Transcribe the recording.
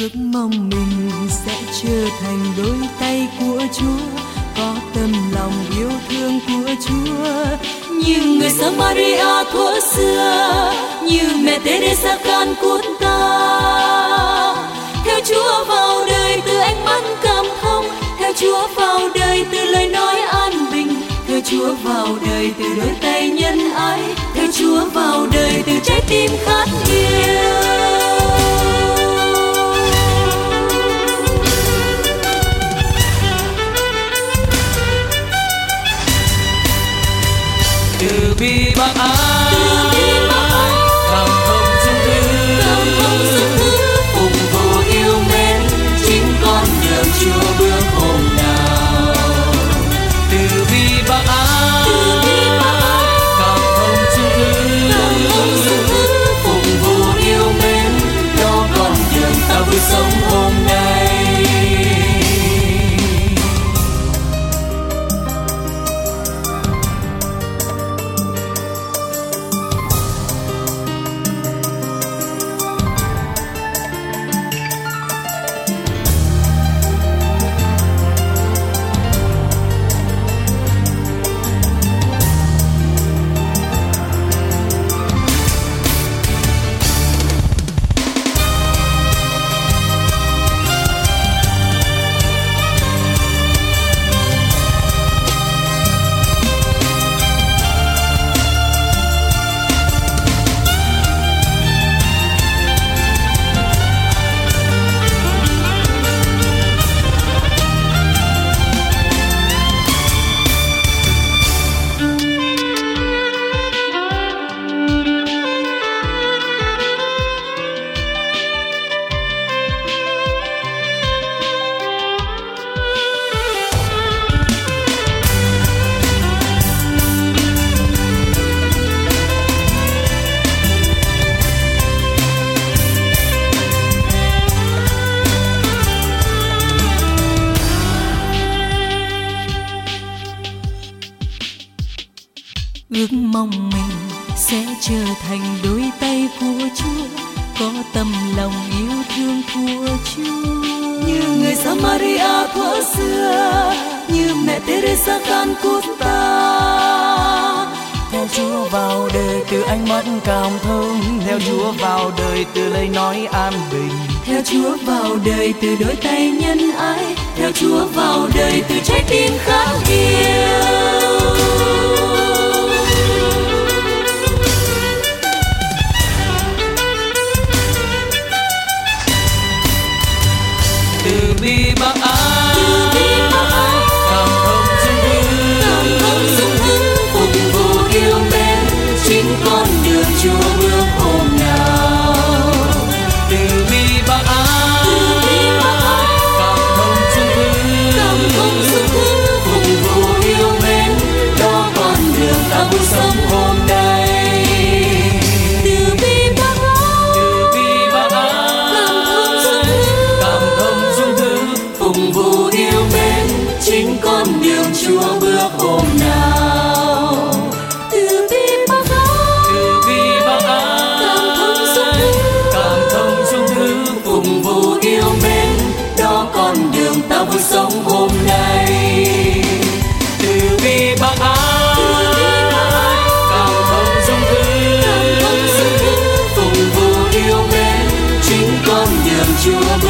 ước mong mình sẽ trở thành đôi tay của Chúa, có tâm lòng yêu thương của Chúa. Như người Samaria thuở xưa, như mẹ Teresa can cuốn ta theo Chúa vào đời từ ánh mắt cảm thông, theo Chúa vào đời từ lời nói an bình, theo Chúa vào đời từ đôi tay nhân ái, theo Chúa vào đời từ trái tim khát khao be my. Ước mong mình sẽ trở thành đôi tay của Chúa có tâm lòng yêu thương của Chúa. Như người Samaria thuở xưa như mẹ Teresa Calcutta. Theo Chúa vào đời từ ánh mắt cảm thông theo Chúa vào đời từ lời nói an bình. Theo Chúa vào đời từ đôi tay nhân ái theo Chúa vào đời từ trái tim khát yêu you.